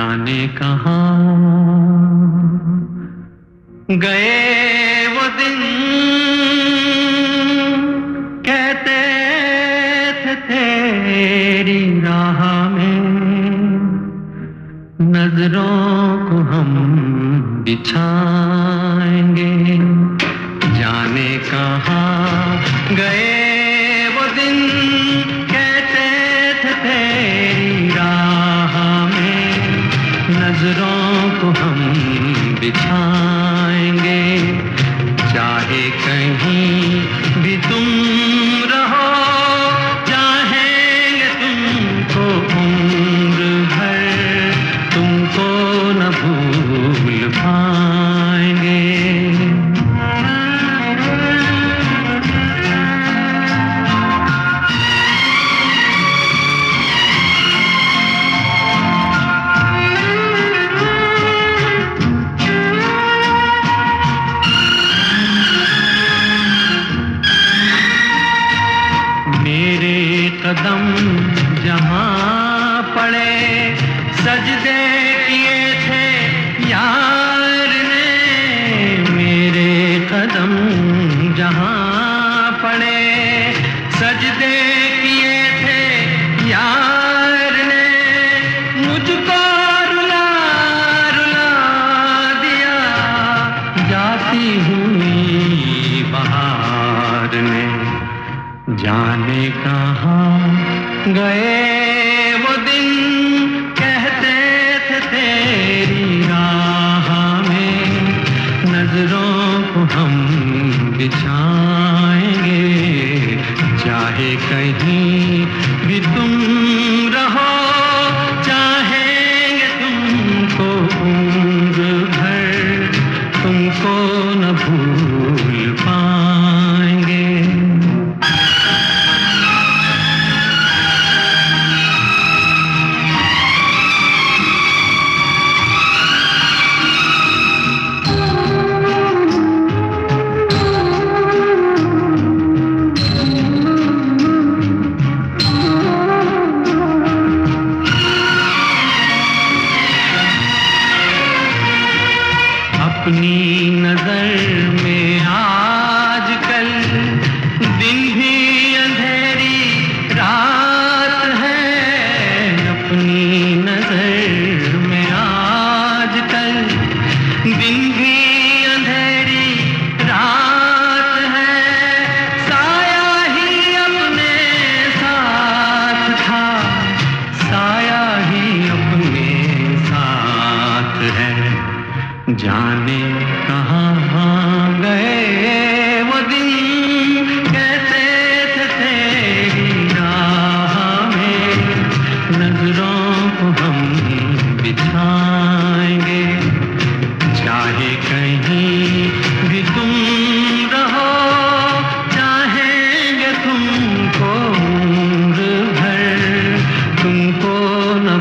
जाने कहा। गए वो दिन, कहते थे तेरी राह में, नज़रों को हम बिछाएँगे। जाने कहा। गए वो दिन, कहते थे नज़रों को हम बिछाएँगे। चाहे कहीं भी तुम सजदे किए थे यार ने मेरे कदम जहाँ पड़े। सजदे किए थे यार ने मुझको रुला रुला दिया। जाती हुई बहार ने जाने कहाँ गए वो दिन? हम बिछाएँगे चाहे कहीं भी तुम अपनी नज़र में आजकल जाने कहाँ गए वो दिन कैसे थे नज़रों को हम बिछाएँगे। चाहे कहीं भी तुम चाहेंगे तुमको भर, तुमको न